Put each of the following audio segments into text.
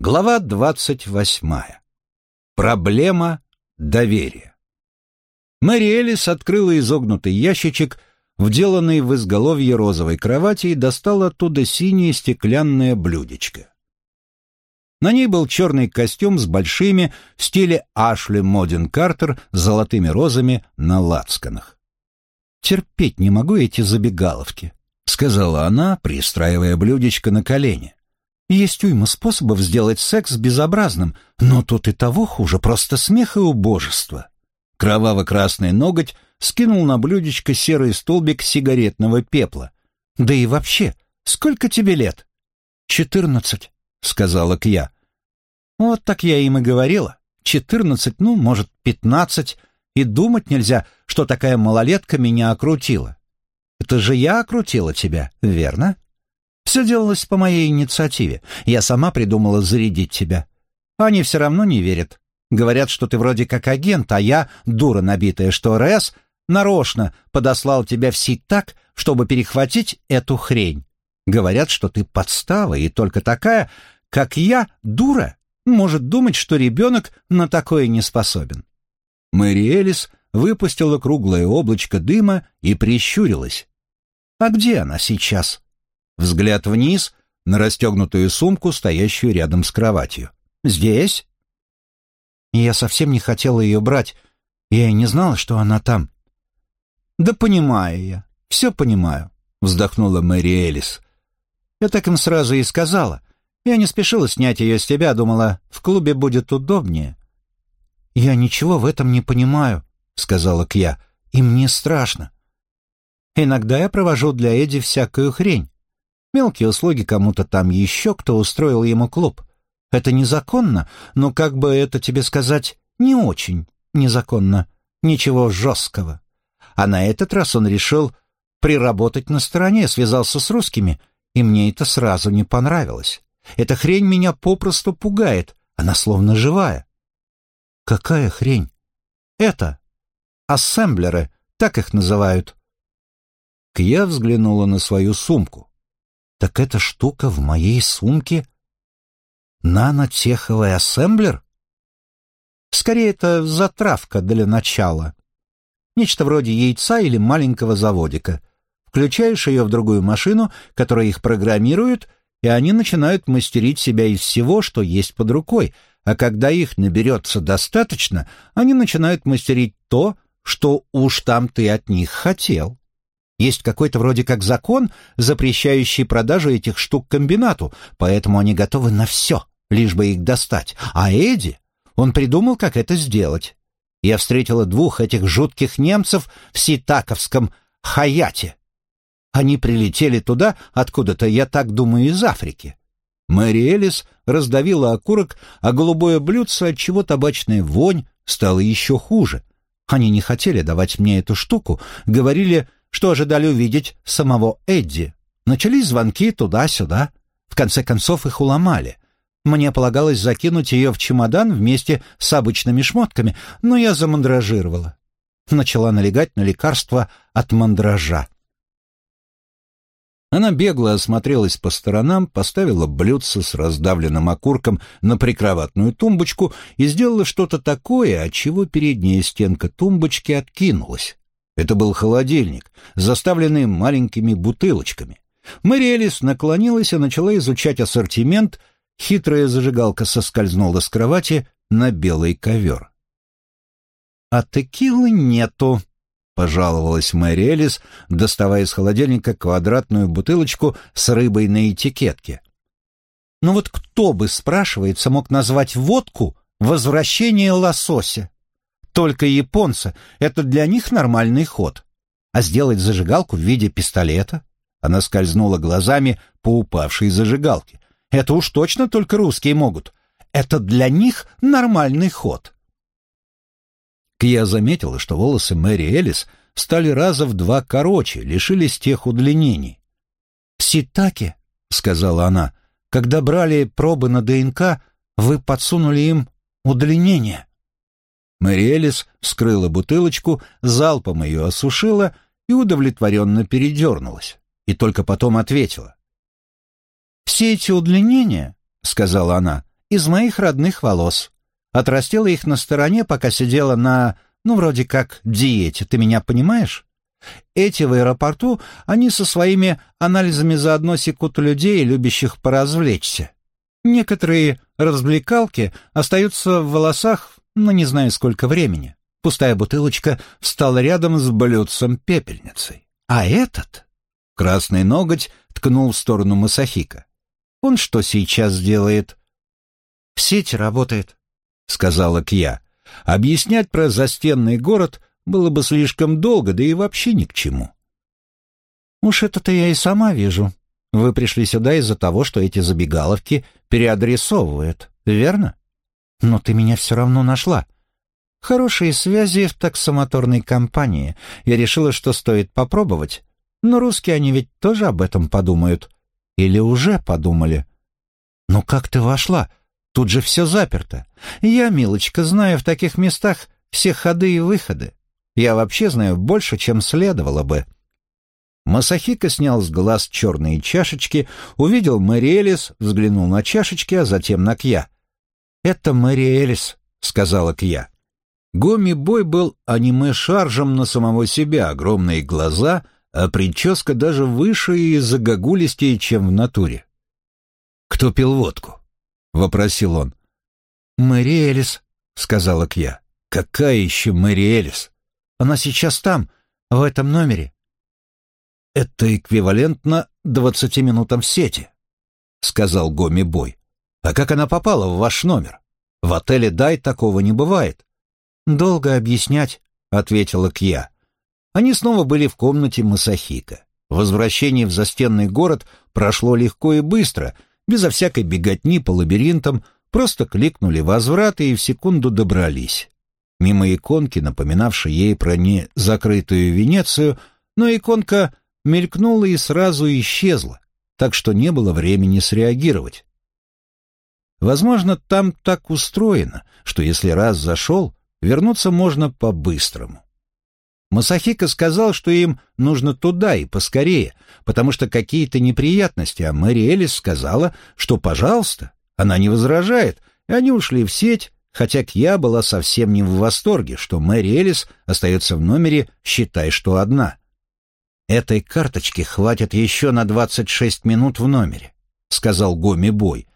Глава двадцать восьмая. Проблема доверия. Мэри Элис открыла изогнутый ящичек, вделанный в изголовье розовой кровати, и достала оттуда синее стеклянное блюдечко. На ней был черный костюм с большими, в стиле Ашли Модин Картер, с золотыми розами на лацканах. «Терпеть не могу эти забегаловки», — сказала она, пристраивая блюдечко на колени. «Есть уйма способов сделать секс безобразным, но тут и того хуже, просто смех и убожество». Кроваво-красный ноготь скинул на блюдечко серый столбик сигаретного пепла. «Да и вообще, сколько тебе лет?» «Четырнадцать», — сказала Кья. «Вот так я им и говорила. Четырнадцать, ну, может, пятнадцать. И думать нельзя, что такая малолетка меня окрутила. Это же я окрутила тебя, верно? Все делалось по моей инициативе. Я сама придумала зарядить тебя. Они все равно не верят. Говорят, что ты вроде как агент, а я, дура набитая, что РС, нарочно подослал тебя в сеть так, чтобы перехватить эту хрень. Говорят, что ты подстава, и только такая, как я, дура, может думать, что ребенок на такое не способен. Мэри Элис выпустила круглое облачко дыма и прищурилась. «А где она сейчас?» Взгляд вниз на расстегнутую сумку, стоящую рядом с кроватью. «Здесь?» Я совсем не хотела ее брать. Я и не знала, что она там. «Да понимаю я, все понимаю», — вздохнула Мэри Элис. «Я так им сразу и сказала. Я не спешила снять ее с тебя, думала, в клубе будет удобнее. «Я ничего в этом не понимаю», — сказала Кья, — «и мне страшно. Иногда я провожу для Эдди всякую хрень. Мелкие услуги кому-то там еще, кто устроил ему клуб. Это незаконно, но, как бы это тебе сказать, не очень незаконно. Ничего жесткого. А на этот раз он решил приработать на стороне, связался с русскими, и мне это сразу не понравилось. Эта хрень меня попросту пугает, она словно живая. Какая хрень? Это. Ассемблеры, так их называют. Кья взглянула на свою сумку. Так эта штука в моей сумке? Нанотеховый ассемблер? Скорее, это затравка для начала. Нечто вроде яйца или маленького заводика. Включаешь ее в другую машину, которая их программирует, и они начинают мастерить себя из всего, что есть под рукой, а когда их наберется достаточно, они начинают мастерить то, что уж там ты от них хотел. Есть какой-то вроде как закон, запрещающий продажу этих штук комбинату, поэтому они готовы на все, лишь бы их достать. А Эдди, он придумал, как это сделать. Я встретила двух этих жутких немцев в Ситаковском Хаяте. Они прилетели туда, откуда-то, я так думаю, из Африки. Мэри Элис раздавила окурок, а голубое блюдце, отчего табачная вонь стала еще хуже. Они не хотели давать мне эту штуку, говорили, что ожидали увидеть самого Эдди. Начались звонки туда-сюда. В конце концов их уломали. Мне полагалось закинуть ее в чемодан вместе с обычными шмотками, но я замандражировала. Начала налегать на лекарство от мандража. Она бегло осмотрелась по сторонам, поставила блюдце с раздавленным окурком на прикроватную тумбочку и сделала что-то такое, от чего передняя стенка тумбочки откинулась. Это был холодильник, заставленный маленькими бутылочками. Мэри наклонилась и начала изучать ассортимент, хитрая зажигалка соскользнула с кровати на белый ковер. «А текилы нету», пожаловалась Мэри доставая из холодильника квадратную бутылочку с рыбой на этикетке. «Ну вот кто бы, спрашивается, мог назвать водку «возвращение лосося»? Только японцы — это для них нормальный ход. А сделать зажигалку в виде пистолета? Она скользнула глазами по упавшей зажигалке. Это уж точно только русские могут. Это для них нормальный ход. Кья заметила, что волосы Мэри Элис стали раза в два короче, лишились тех удлинений. «В Ситаке», — сказала она, — «когда брали пробы на ДНК, вы подсунули им удлинение». Мэри Элис вскрыла бутылочку, залпом ее осушила и удовлетворенно передернулась, и только потом ответила. «Все эти удлинения, — сказала она, из моих родных волос. Отрастила их на стороне, пока сидела на, ну, вроде как, диете, ты меня понимаешь? Эти в аэропорту, они со своими анализами заодно секут людей, любящих поразвлечься. Некоторые развлекалки остаются в волосах, но не знаю сколько времени. Пустая бутылочка встала рядом с блюдцем пепельницей. А этот... Красный ноготь ткнул в сторону Масахика. Он что сейчас делает? В сети работает, сказала Кья. Объяснять про застенный город было бы слишком долго, да и вообще ни к чему. Уж это-то я и сама вижу. Вы пришли сюда из-за того, что эти забегаловки переадресовывают, верно? Но ты меня все равно нашла. Хорошие связи в таксомоторной компании. Я решила, что стоит попробовать. Но русские они ведь тоже об этом подумают. Или уже подумали. «Ну как ты вошла? Тут же все заперто. Я, милочка, знаю в таких местах все ходы и выходы. Я вообще знаю больше, чем следовало бы». Масахика снял с глаз черные чашечки, увидел Мэри Элис, взглянул на чашечки, а затем на Кья. «Это Мэри Элис», — сказала Кья. Гоми Бой был аниме-шаржем на самого себя, огромные глаза, а прическа даже выше и загогулистее, чем в натуре. «Кто пил водку?» — вопросил он. «Мэри Элис», — сказала Кья. «Какая еще Мэри Элис? Она сейчас там, в этом номере». «Это эквивалентно двадцати минутам в сети», — сказал Гоми Бой. «А как она попала в ваш номер? В отеле «Дай» такого не бывает». «Долго объяснять», — ответила Кья. Они снова были в комнате Масахика. Возвращение в застенный город прошло легко и быстро, безо всякой беготни по лабиринтам, просто кликнули возврат и в секунду добрались. Мимо иконки, напоминавшей ей про незакрытую Венецию, но иконка мелькнула и сразу исчезла, так что не было времени среагировать. Возможно, там так устроено, что если раз зашел, вернуться можно по-быстрому. Масахика сказал, что им нужно туда и поскорее, потому что какие-то неприятности, а Мэри Элис сказала, что, пожалуйста, она не возражает, и они ушли в сеть, хотя Кья была совсем не в восторге, что Мэри Элис остается в номере «считай, что одна». «Этой карточки хватит еще на 26 минут в номере», — сказал Гоми Бой,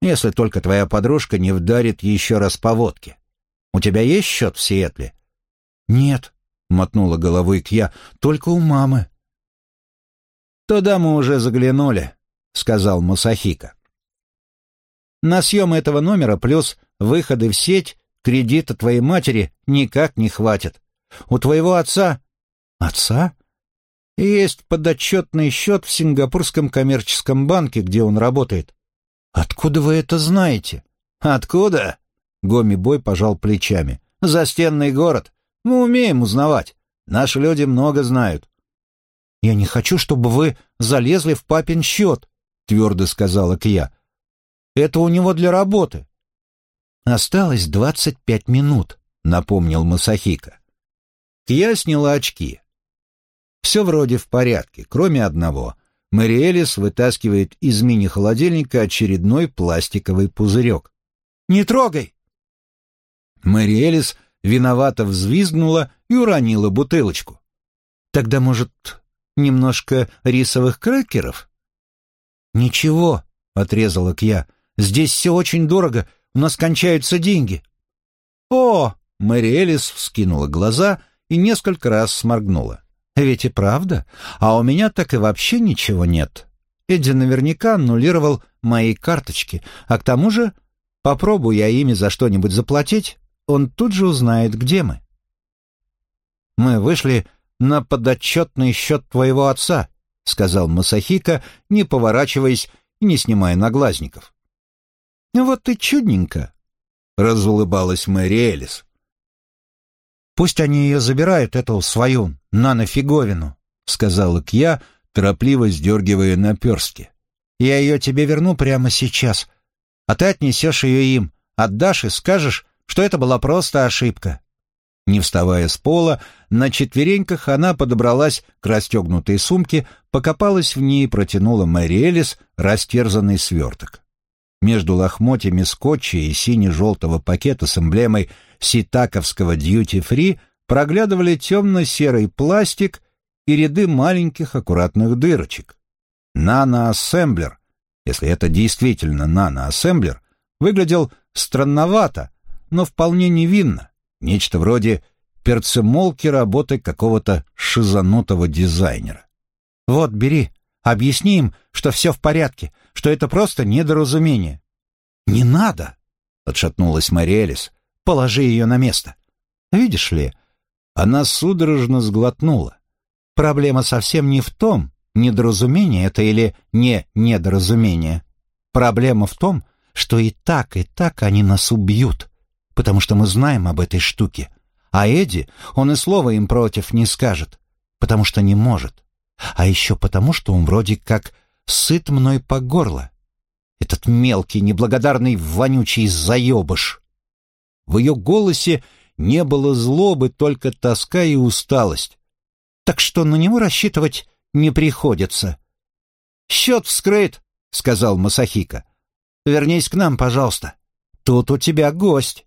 «если только твоя подружка не вдарит еще раз по водке. У тебя есть счет в Сиэтле?» «Нет», — мотнула головой Кья, — «только у мамы». «Туда мы уже заглянули», — сказал Масахика. «На съем этого номера плюс выходы в сеть кредита твоей матери никак не хватит. У твоего отца...» «Отца?» «Есть подотчетный счет в Сингапурском коммерческом банке, где он работает». «Откуда вы это знаете?» «Откуда?» Гоми Бой пожал плечами. «Застенный город. Мы умеем узнавать. Наши люди много знают». «Я не хочу, чтобы вы залезли в папин счет», — твердо сказала Кья. «Это у него для работы». «Осталось двадцать пять минут», — напомнил Масахика. Кья сняла очки. Все вроде в порядке, кроме одного. Мэри Элис вытаскивает из мини-холодильника очередной пластиковый пузырек. «Не трогай!» Мэри Элис виновато взвизгнула и уронила бутылочку. «Тогда, может, немножко рисовых крекеров?» «Ничего», — отрезала Кья, — «здесь все очень дорого, у нас кончаются деньги». «О!» — Мэри Элис вскинула глаза и несколько раз сморгнула. «Ведь и правда, а у меня так и вообще ничего нет. Эдди наверняка аннулировал мои карточки, а к тому же, попробую я ими за что-нибудь заплатить, он тут же узнает, где мы. Мы вышли на подотчетный счет твоего отца, сказал Масахика, не поворачиваясь и не снимая наглазников. Вот ты чудненько, разулыбалась Мэри Элис. Пусть они ее забирают, эту свою нанофиговину, сказала Кья, торопливо сдергивая наперстки. Я ее тебе верну прямо сейчас, а ты отнесешь ее им, отдашь и скажешь, что это была просто ошибка. Не вставая с пола, на четвереньках она подобралась к расстегнутой сумке, покопалась в ней и протянула Мэри Элис растерзанный сверток. Между лохмотьями скотча и сине-желтого пакета с эмблемой ситаковского дьюти-фри проглядывали темно-серый пластик и ряды маленьких аккуратных дырочек. Нано-ассемблер, если это действительно нано-ассемблер, выглядел странновато, но вполне невинно, нечто вроде перцемолки работы какого-то шизанутого дизайнера. «Вот, бери, объясни им, что все в порядке, что это просто недоразумение». «Не надо!» — отшатнулась Мариэлис. «Положи ее на место». «Видишь ли...» Она судорожно сглотнула. «Проблема совсем не в том, недоразумение это или не недоразумение. Проблема в том, что и так, и так они нас убьют, потому что мы знаем об этой штуке. А Эдди, он и слова им против не скажет, потому что не может. А еще потому, что он вроде как сыт мной по горло. Этот мелкий, неблагодарный, вонючий заебыш. В ее голосе не было злобы, только тоска и усталость. Так что на него рассчитывать не приходится. «Счет вскрыт», — сказал Масахика. «Вернись к нам, пожалуйста. Тут у тебя гость».